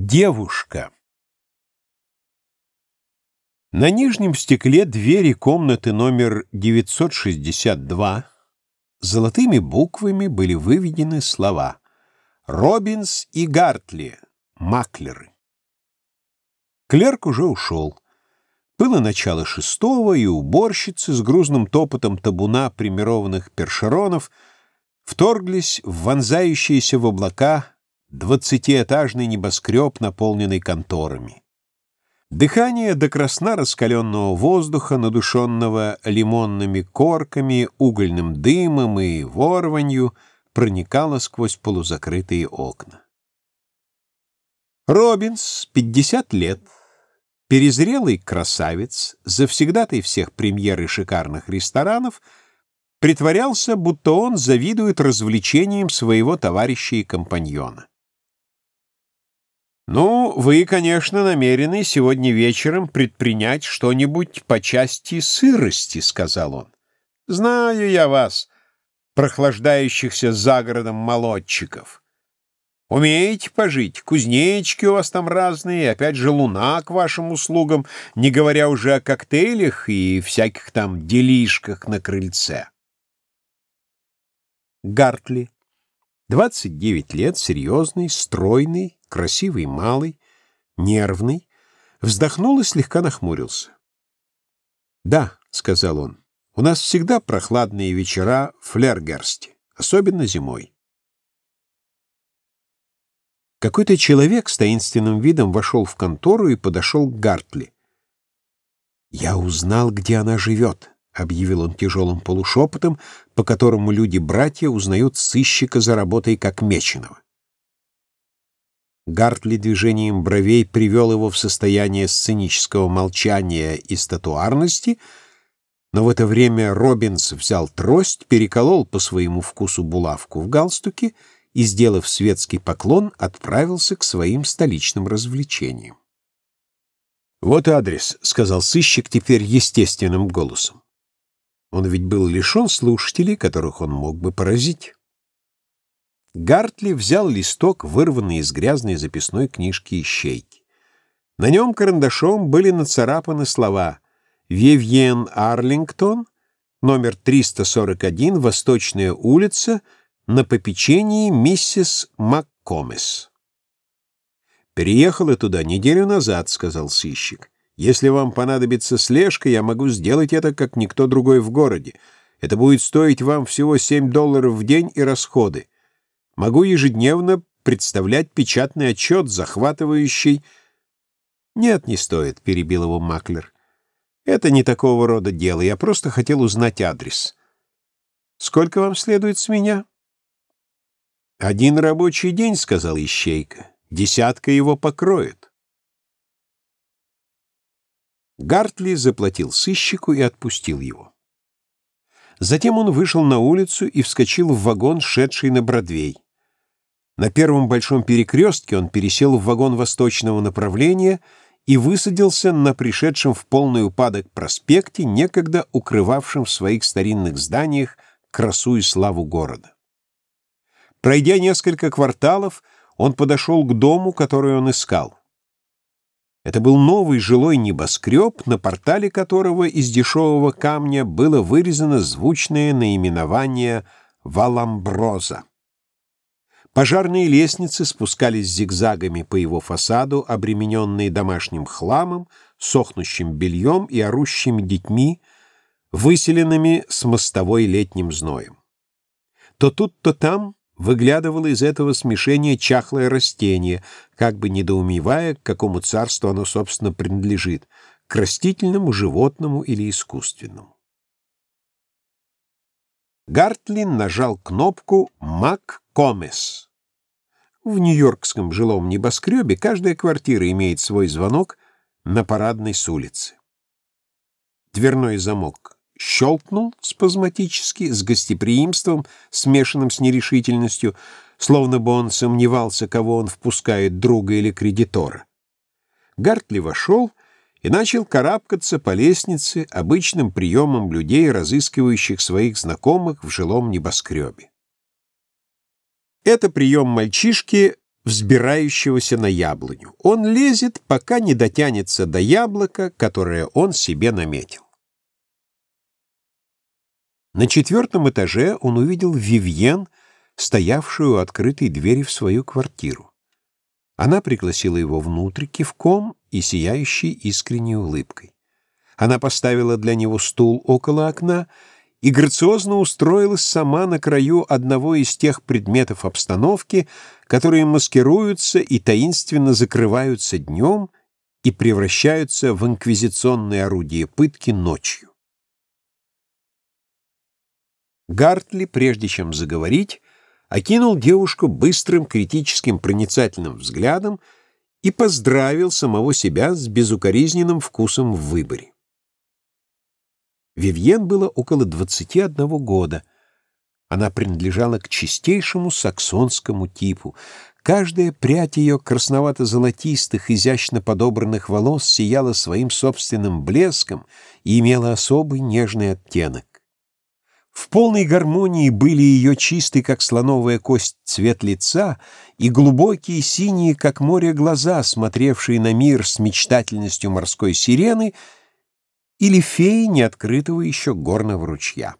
Девушка. На нижнем стекле двери комнаты номер 962 золотыми буквами были выведены слова «Робинс и Гартли, маклеры». Клерк уже ушел. Было начало шестого, и уборщицы с грузным топотом табуна примированных першеронов вторглись в вонзающиеся в облака двадцатиэтажный небоскреб, наполненный конторами. Дыхание до красна раскаленного воздуха, надушенного лимонными корками, угольным дымом и ворванью, проникало сквозь полузакрытые окна. Робинс, 50 лет, перезрелый красавец, завсегдатый всех премьер и шикарных ресторанов, притворялся, будто он завидует развлечениям своего товарища и компаньона. «Ну, вы, конечно, намерены сегодня вечером предпринять что-нибудь по части сырости», — сказал он. «Знаю я вас, прохлаждающихся за городом молодчиков. Умеете пожить, кузнечки у вас там разные, опять же луна к вашим услугам, не говоря уже о коктейлях и всяких там делишках на крыльце». Гартли, 29 лет, серьезный, стройный, красивый малый, нервный, вздохнул и слегка нахмурился. «Да», — сказал он, — «у нас всегда прохладные вечера в Флергерсте, особенно зимой». Какой-то человек с таинственным видом вошел в контору и подошел к Гартли. «Я узнал, где она живет», — объявил он тяжелым полушепотом, по которому люди-братья узнают сыщика за работой как меченого. Гартли движением бровей привел его в состояние сценического молчания и статуарности, но в это время Робинс взял трость, переколол по своему вкусу булавку в галстуке и, сделав светский поклон, отправился к своим столичным развлечениям. «Вот адрес», — сказал сыщик теперь естественным голосом. Он ведь был лишен слушателей, которых он мог бы поразить. Гартли взял листок, вырванный из грязной записной книжки ищейки. На нем карандашом были нацарапаны слова «Вивьен Арлингтон», номер 341, Восточная улица, на попечении миссис МакКомес. «Переехала туда неделю назад», — сказал сыщик. «Если вам понадобится слежка, я могу сделать это, как никто другой в городе. Это будет стоить вам всего 7 долларов в день и расходы. Могу ежедневно представлять печатный отчет, захватывающий... «Нет, не стоит», — перебил его Маклер. «Это не такого рода дело. Я просто хотел узнать адрес. Сколько вам следует с меня?» «Один рабочий день», — сказал Ищейка. «Десятка его покроет». Гартли заплатил сыщику и отпустил его. Затем он вышел на улицу и вскочил в вагон, шедший на Бродвей. На первом большом перекрестке он пересел в вагон восточного направления и высадился на пришедшем в полный упадок проспекте, некогда укрывавшем в своих старинных зданиях красу и славу города. Пройдя несколько кварталов, он подошел к дому, который он искал. Это был новый жилой небоскреб, на портале которого из дешевого камня было вырезано звучное наименование «Валамброза». Пожарные лестницы спускались зигзагами по его фасаду, обремененные домашним хламом, сохнущим бельем и орущими детьми, выселенными с мостовой летним зноем. То тут, то там выглядывало из этого смешения чахлое растение, как бы недоумевая, к какому царству оно, собственно, принадлежит — к растительному, животному или искусственному. Гартлин нажал кнопку «Мак Комес». В нью-йоркском жилом небоскребе каждая квартира имеет свой звонок на парадной с улицы. Дверной замок щелкнул спазматически, с гостеприимством, смешанным с нерешительностью, словно бы он сомневался, кого он впускает, друга или кредитора. Гартли вошел и начал карабкаться по лестнице обычным приемом людей, разыскивающих своих знакомых в жилом небоскребе. Это прием мальчишки, взбирающегося на яблоню. Он лезет, пока не дотянется до яблока, которое он себе наметил. На четвертом этаже он увидел Вивьен, стоявшую у открытой двери в свою квартиру. Она пригласила его внутрь кивком и сияющей искренней улыбкой. Она поставила для него стул около окна и грациозно устроилась сама на краю одного из тех предметов обстановки, которые маскируются и таинственно закрываются днем и превращаются в инквизиционные орудия пытки ночью. Гартли, прежде чем заговорить, окинул девушку быстрым критическим проницательным взглядом и поздравил самого себя с безукоризненным вкусом в выборе. Вивьен было около 21 года. Она принадлежала к чистейшему саксонскому типу. Каждая прядь ее красновато-золотистых, изящно подобранных волос сияла своим собственным блеском и имела особый нежный оттенок. В полной гармонии были ее чистый, как слоновая кость, цвет лица и глубокие синие, как море, глаза, смотревшие на мир с мечтательностью морской сирены или феи неоткрытого еще горного ручья.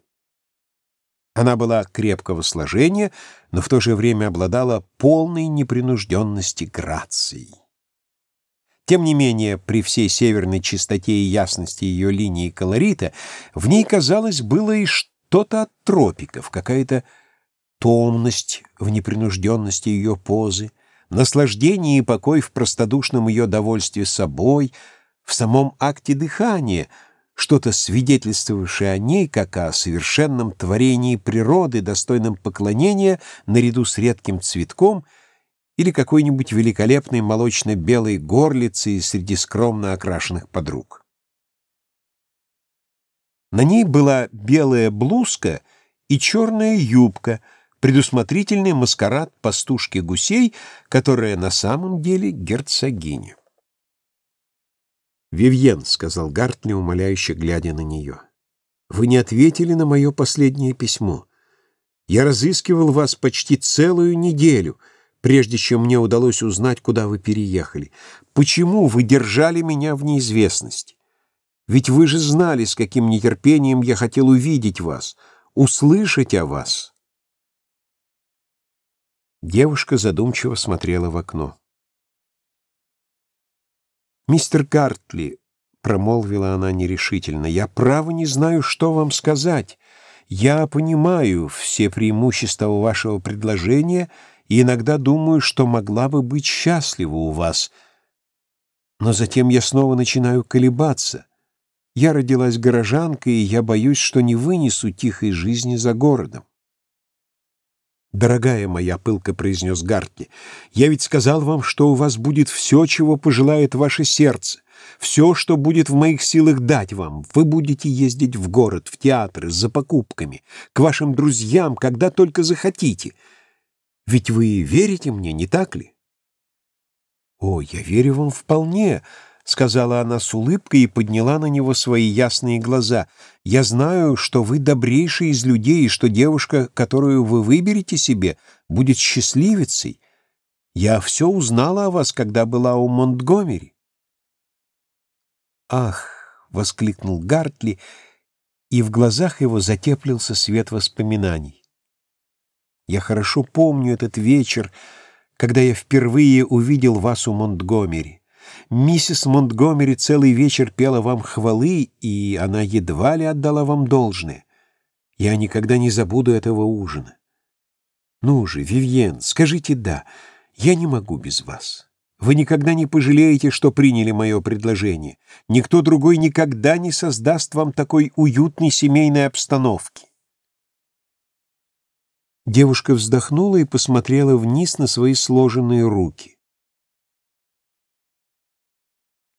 Она была крепкого сложения, но в то же время обладала полной непринужденности грацией. Тем не менее, при всей северной чистоте и ясности ее линии и колорита, в ней, казалось, было и что что-то от тропиков, какая-то томность в непринужденности ее позы, наслаждение и покой в простодушном ее довольстве собой, в самом акте дыхания, что-то свидетельствовавшее о ней, как о совершенном творении природы, достойном поклонения наряду с редким цветком или какой-нибудь великолепной молочно-белой горлицей среди скромно окрашенных подруг. На ней была белая блузка и черная юбка, предусмотрительный маскарад пастушки гусей, которая на самом деле герцогиня. «Вивьен», — сказал Гартли, умоляюще глядя на нее, — «вы не ответили на мое последнее письмо. Я разыскивал вас почти целую неделю, прежде чем мне удалось узнать, куда вы переехали. Почему вы держали меня в неизвестности? Ведь вы же знали, с каким нетерпением я хотел увидеть вас, услышать о вас. Девушка задумчиво смотрела в окно. «Мистер Гартли», — промолвила она нерешительно, — «я право не знаю, что вам сказать. Я понимаю все преимущества вашего предложения и иногда думаю, что могла бы быть счастлива у вас. Но затем я снова начинаю колебаться. Я родилась горожанкой, и я боюсь, что не вынесу тихой жизни за городом. «Дорогая моя», — пылко произнес Гартли, — «я ведь сказал вам, что у вас будет все, чего пожелает ваше сердце, все, что будет в моих силах дать вам. Вы будете ездить в город, в театры, за покупками, к вашим друзьям, когда только захотите. Ведь вы верите мне, не так ли?» «О, я верю вам вполне», — сказала она с улыбкой и подняла на него свои ясные глаза. «Я знаю, что вы добрейший из людей, и что девушка, которую вы выберете себе, будет счастливицей. Я все узнала о вас, когда была у Монтгомери». «Ах!» — воскликнул Гартли, и в глазах его затеплился свет воспоминаний. «Я хорошо помню этот вечер, когда я впервые увидел вас у Монтгомери. Миссис Монтгомери целый вечер пела вам хвалы, и она едва ли отдала вам должное. Я никогда не забуду этого ужина. Ну же, Вивьен, скажите «да». Я не могу без вас. Вы никогда не пожалеете, что приняли мое предложение. Никто другой никогда не создаст вам такой уютной семейной обстановки. Девушка вздохнула и посмотрела вниз на свои сложенные руки.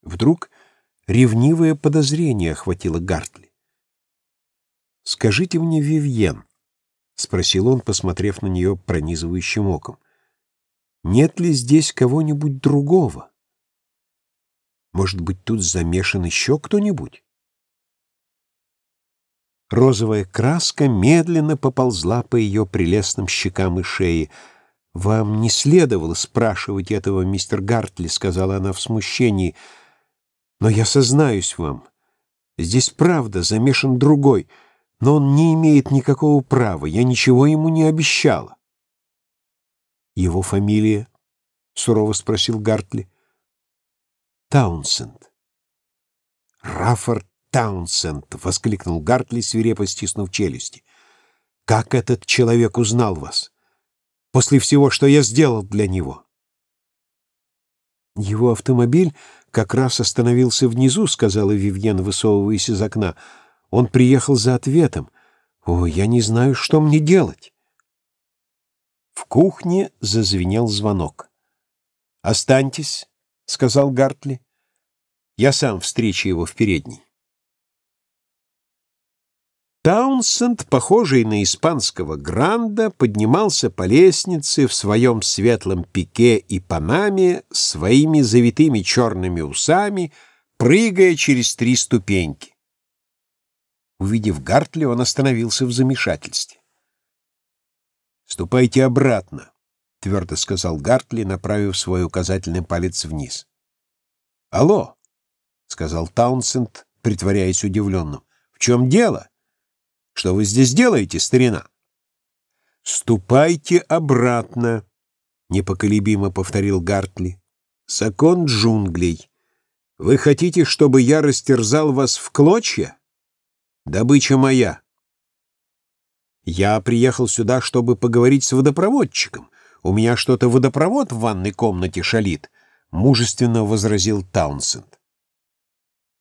Вдруг ревнивое подозрение охватило Гартли. «Скажите мне, Вивьен», — спросил он, посмотрев на нее пронизывающим оком, «нет ли здесь кого-нибудь другого? Может быть, тут замешан еще кто-нибудь?» Розовая краска медленно поползла по ее прелестным щекам и шее. «Вам не следовало спрашивать этого, мистер Гартли», — сказала она в смущении. «Но я сознаюсь вам, здесь правда замешан другой, но он не имеет никакого права, я ничего ему не обещала». «Его фамилия?» — сурово спросил Гартли. «Таунсенд». «Раффорд Таунсенд!» — воскликнул Гартли, свирепо стиснув челюсти. «Как этот человек узнал вас? После всего, что я сделал для него?» «Его автомобиль как раз остановился внизу», — сказала Вивьен, высовываясь из окна. «Он приехал за ответом. О, я не знаю, что мне делать». В кухне зазвенел звонок. «Останьтесь», — сказал Гартли. «Я сам встречу его в передней». Таунсенд, похожий на испанского гранда, поднимался по лестнице в своем светлом пике и панаме своими завитыми черными усами, прыгая через три ступеньки. Увидев Гартли, он остановился в замешательстве. «Ступайте обратно», — твердо сказал Гартли, направив свой указательный палец вниз. «Алло», — сказал Таунсенд, притворяясь удивленным, — «в чем дело? Что вы здесь делаете, старина?» «Ступайте обратно», — непоколебимо повторил Гартли. «Закон джунглей. Вы хотите, чтобы я растерзал вас в клочья? Добыча моя. «Я приехал сюда, чтобы поговорить с водопроводчиком. У меня что-то водопровод в ванной комнате шалит», — мужественно возразил Таунсенд.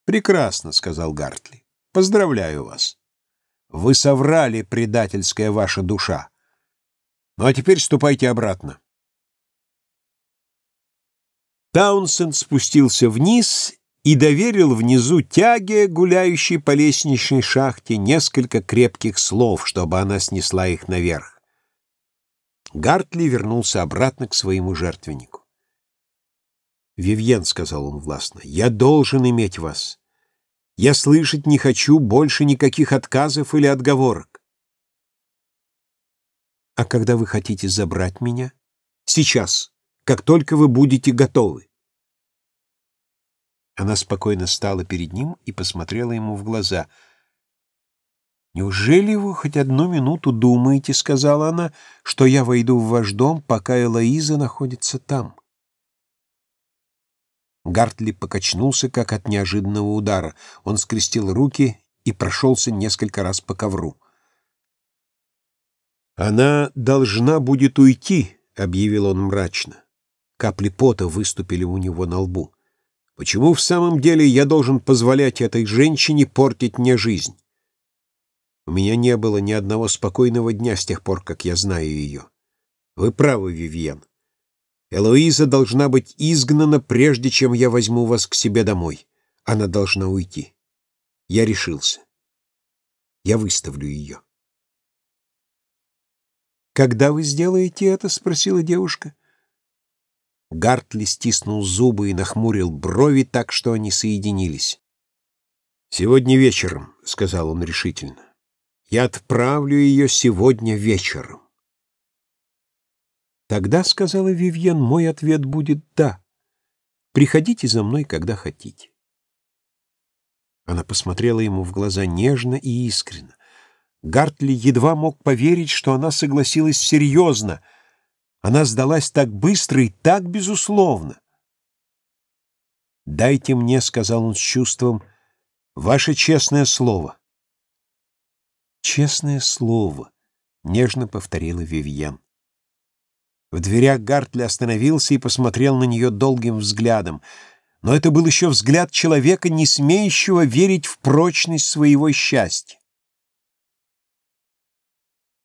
«Прекрасно», — сказал Гартли. «Поздравляю вас. Вы соврали, предательская ваша душа. Ну а теперь ступайте обратно». Таунсенд спустился вниз и доверил внизу тяге, гуляющей по лестничной шахте, несколько крепких слов, чтобы она снесла их наверх. Гартли вернулся обратно к своему жертвеннику. «Вивьен», — сказал он властно, — «я должен иметь вас. Я слышать не хочу больше никаких отказов или отговорок». «А когда вы хотите забрать меня?» «Сейчас, как только вы будете готовы». Она спокойно стала перед ним и посмотрела ему в глаза. «Неужели вы хоть одну минуту думаете, — сказала она, — что я войду в ваш дом, пока Элоиза находится там?» Гартли покачнулся, как от неожиданного удара. Он скрестил руки и прошелся несколько раз по ковру. «Она должна будет уйти», — объявил он мрачно. Капли пота выступили у него на лбу. Почему в самом деле я должен позволять этой женщине портить мне жизнь? У меня не было ни одного спокойного дня с тех пор, как я знаю ее. Вы правы, Вивьен. Элоиза должна быть изгнана, прежде чем я возьму вас к себе домой. Она должна уйти. Я решился. Я выставлю ее. «Когда вы сделаете это?» — спросила девушка. Гартли стиснул зубы и нахмурил брови так, что они соединились. «Сегодня вечером», — сказал он решительно. «Я отправлю ее сегодня вечером». «Тогда, — сказала Вивьен, — мой ответ будет «да». Приходите за мной, когда хотите». Она посмотрела ему в глаза нежно и искренно. Гартли едва мог поверить, что она согласилась серьезно — она сдалась так быстро и так безусловно. «Дайте мне», — сказал он с чувством, — «ваше честное слово». «Честное слово», — нежно повторила Вивьен. В дверях Гартли остановился и посмотрел на нее долгим взглядом. Но это был еще взгляд человека, не смеющего верить в прочность своего счастья.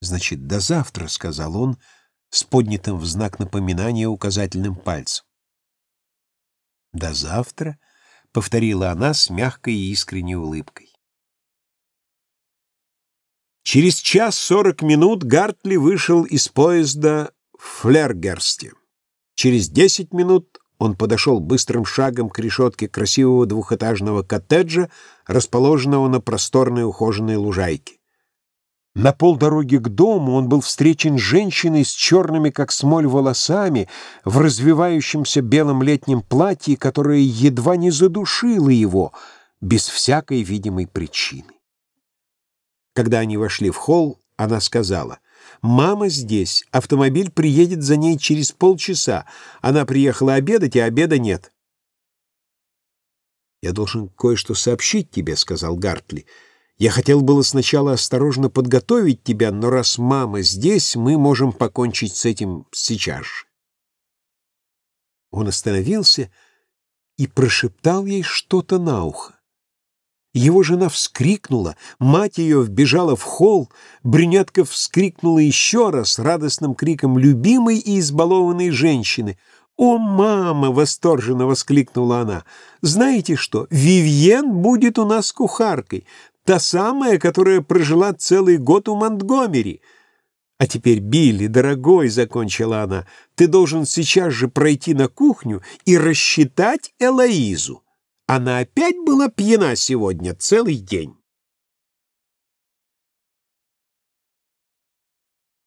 «Значит, до завтра», — сказал он, — с поднятым в знак напоминания указательным пальцем. «До завтра», — повторила она с мягкой и искренней улыбкой. Через час сорок минут Гартли вышел из поезда Флергерсте. Через десять минут он подошел быстрым шагом к решетке красивого двухэтажного коттеджа, расположенного на просторной ухоженной лужайке. На полдороги к дому он был встречен женщиной с черными, как смоль, волосами, в развивающемся белом летнем платье, которое едва не задушило его, без всякой видимой причины. Когда они вошли в холл, она сказала, «Мама здесь, автомобиль приедет за ней через полчаса. Она приехала обедать, а обеда нет». «Я должен кое-что сообщить тебе», — сказал Гартли. Я хотел было сначала осторожно подготовить тебя, но раз мама здесь, мы можем покончить с этим сейчас же. Он остановился и прошептал ей что-то на ухо. Его жена вскрикнула, мать ее вбежала в холл, брюнетка вскрикнула еще раз радостным криком любимой и избалованной женщины. «О, мама!» — восторженно воскликнула она. «Знаете что? Вивьен будет у нас кухаркой. Та самая, которая прожила целый год у Монтгомери. А теперь, Билли, дорогой, — закончила она, — ты должен сейчас же пройти на кухню и рассчитать Элоизу. Она опять была пьяна сегодня целый день.